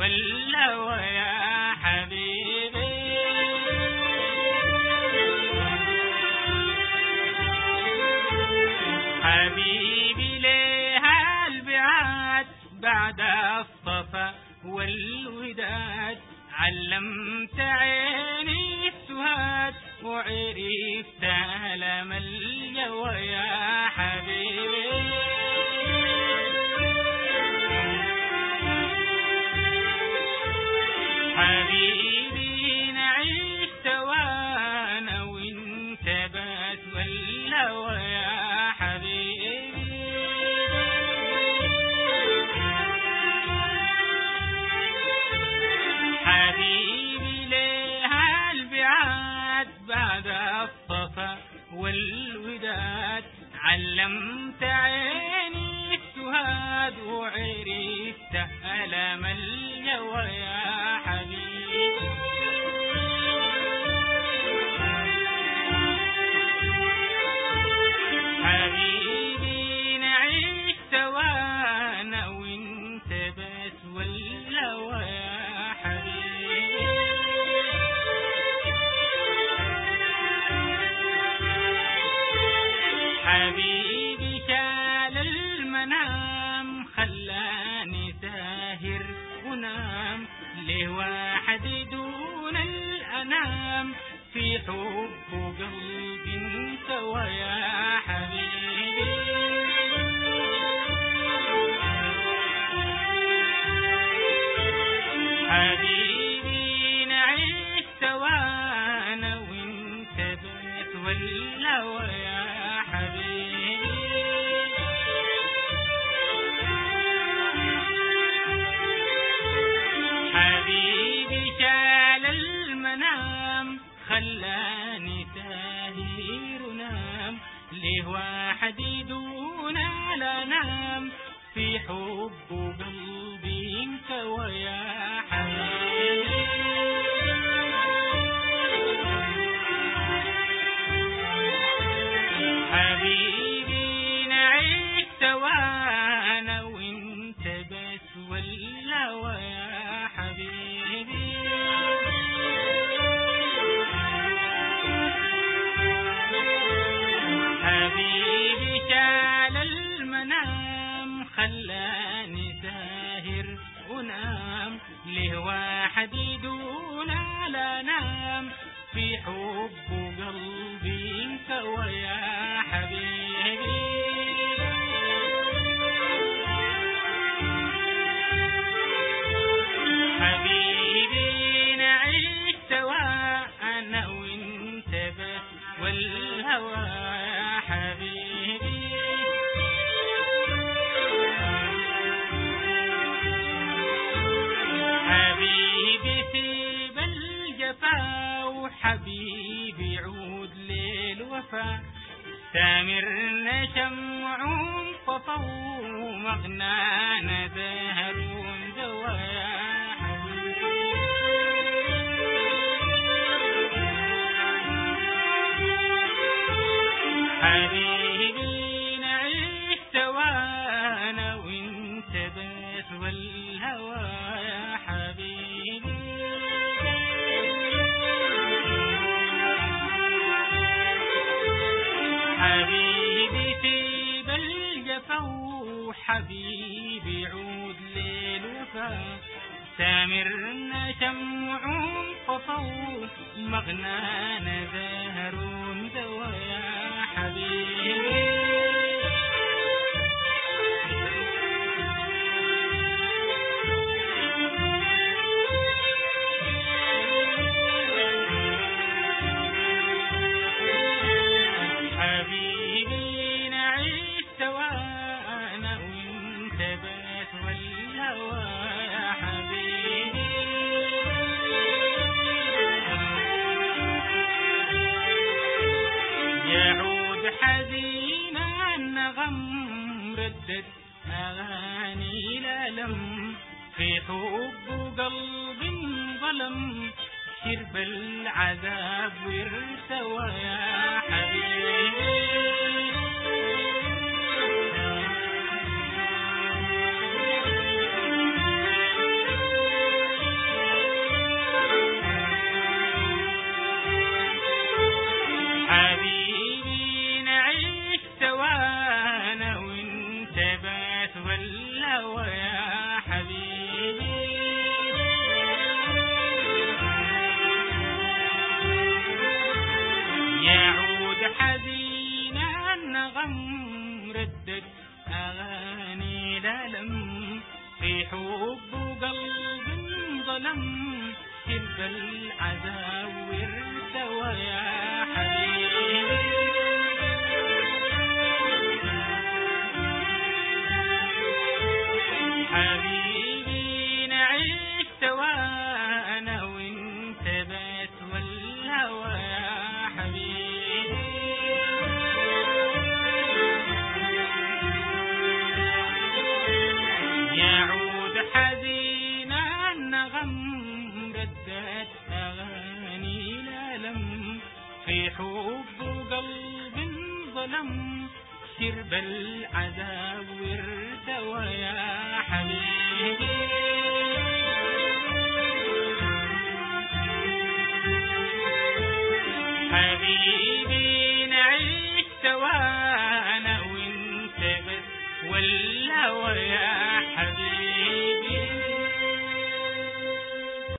والهوى يا حبيبي. حبيبي ليه البعاد بعد الصفا والوداد؟ علمت عيني السهاد وعرفت ألم الجوى والوداد. علمت عيني السهاد وعرفت ألم الجوى ليه واحد دون الأنام في حب قلبي انت ويا حبيبي. حبيبي نام في حب قلبي انت ويا وحبيبي عود للوفا. سامرنا شمع طفى ومغنانا زهر دوايا وحبيبي عود للوفا سامرنا شمع طفو مغنانا زهر دوايا حبيبي حبيبي الألم في حب قلب ظلم شرب العذاب وارتوى يا حبيبي غم ردت أغاني لالم في حب قلب ظلم تلك العزاوير سوا يا حبيبي. حب قلب ظلم شرب العذاب وارتوى يا حبيبي.